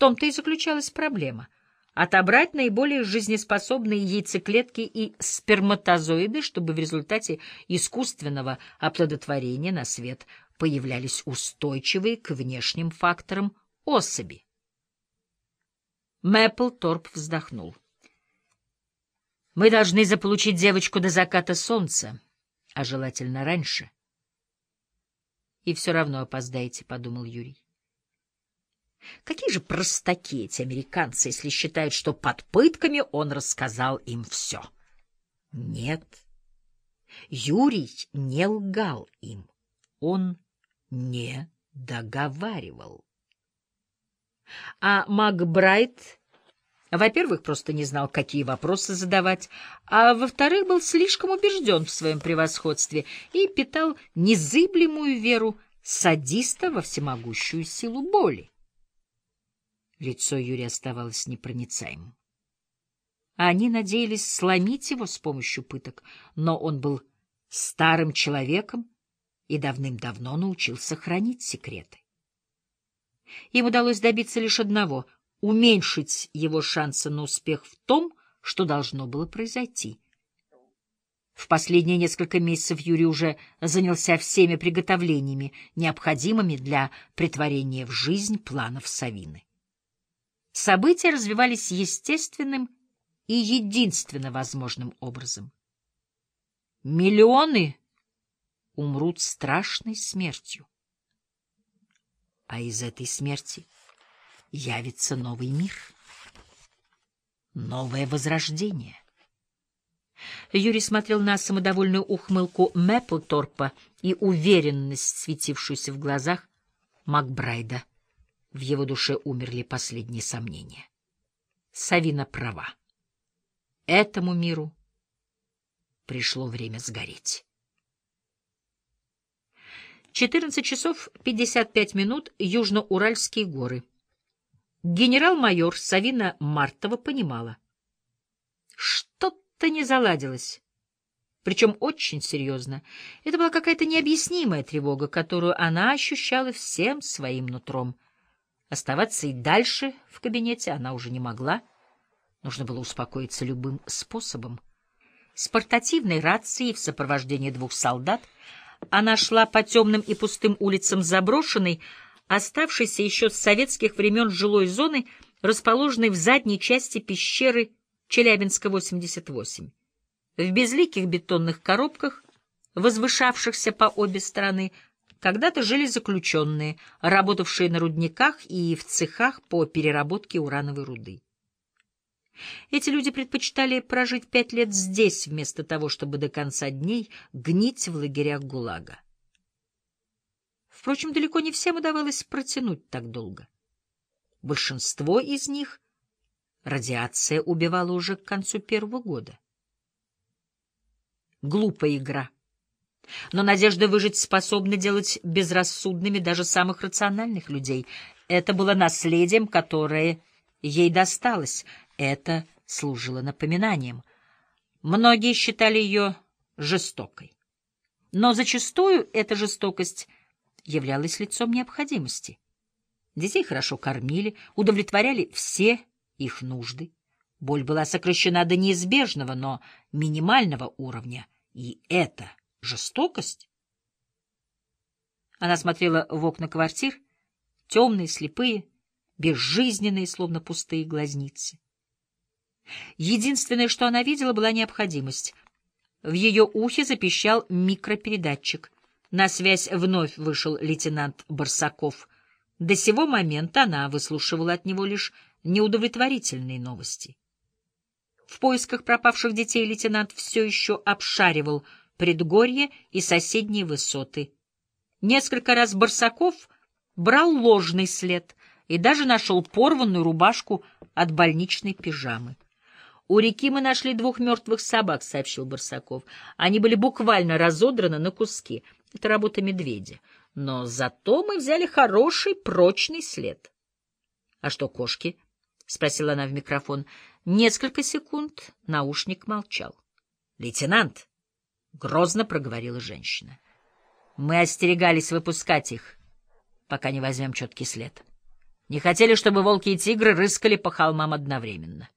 том-то и заключалась проблема — отобрать наиболее жизнеспособные яйцеклетки и сперматозоиды, чтобы в результате искусственного оплодотворения на свет появлялись устойчивые к внешним факторам особи. Мэпплторп вздохнул. «Мы должны заполучить девочку до заката солнца, а желательно раньше». «И все равно опоздаете», — подумал Юрий. Какие же простаки эти американцы, если считают, что под пытками он рассказал им все. Нет, Юрий не лгал им, он не договаривал. А Макбрайт, во-первых, просто не знал, какие вопросы задавать, а во-вторых, был слишком убежден в своем превосходстве и питал незыблемую веру садиста во всемогущую силу боли. Лицо Юрия оставалось непроницаемым. Они надеялись сломить его с помощью пыток, но он был старым человеком и давным-давно научился хранить секреты. Им удалось добиться лишь одного — уменьшить его шансы на успех в том, что должно было произойти. В последние несколько месяцев Юрий уже занялся всеми приготовлениями, необходимыми для притворения в жизнь планов Савины. События развивались естественным и единственно возможным образом. Миллионы умрут страшной смертью. А из этой смерти явится новый мир, новое возрождение. Юрий смотрел на самодовольную ухмылку Мэпплторпа и уверенность, светившуюся в глазах Макбрайда. В его душе умерли последние сомнения. Савина права. Этому миру пришло время сгореть. 14 часов 55 минут, Южноуральские горы. Генерал-майор Савина Мартова понимала. Что-то не заладилось. Причем очень серьезно. Это была какая-то необъяснимая тревога, которую она ощущала всем своим нутром — Оставаться и дальше в кабинете она уже не могла. Нужно было успокоиться любым способом. С портативной рацией в сопровождении двух солдат она шла по темным и пустым улицам заброшенной, оставшейся еще с советских времен жилой зоны, расположенной в задней части пещеры Челябинска-88. В безликих бетонных коробках, возвышавшихся по обе стороны, когда-то жили заключенные, работавшие на рудниках и в цехах по переработке урановой руды. Эти люди предпочитали прожить пять лет здесь, вместо того, чтобы до конца дней гнить в лагерях ГУЛАГа. Впрочем, далеко не всем удавалось протянуть так долго. Большинство из них радиация убивала уже к концу первого года. Глупая игра — но надежда выжить способна делать безрассудными даже самых рациональных людей. Это было наследием, которое ей досталось. Это служило напоминанием. Многие считали ее жестокой. Но зачастую эта жестокость являлась лицом необходимости. Детей хорошо кормили, удовлетворяли все их нужды. Боль была сокращена до неизбежного, но минимального уровня, и это Жестокость? Она смотрела в окна квартир, темные, слепые, безжизненные, словно пустые глазницы. Единственное, что она видела, была необходимость. В ее ухе запищал микропередатчик. На связь вновь вышел лейтенант Барсаков. До сего момента она выслушивала от него лишь неудовлетворительные новости. В поисках пропавших детей лейтенант все еще обшаривал предгорье и соседние высоты. Несколько раз Барсаков брал ложный след и даже нашел порванную рубашку от больничной пижамы. «У реки мы нашли двух мертвых собак», — сообщил Барсаков. «Они были буквально разодраны на куски. Это работа медведя. Но зато мы взяли хороший, прочный след». «А что, кошки?» — спросила она в микрофон. Несколько секунд наушник молчал. «Лейтенант!» — грозно проговорила женщина. Мы остерегались выпускать их, пока не возьмем четкий след. Не хотели, чтобы волки и тигры рыскали по холмам одновременно.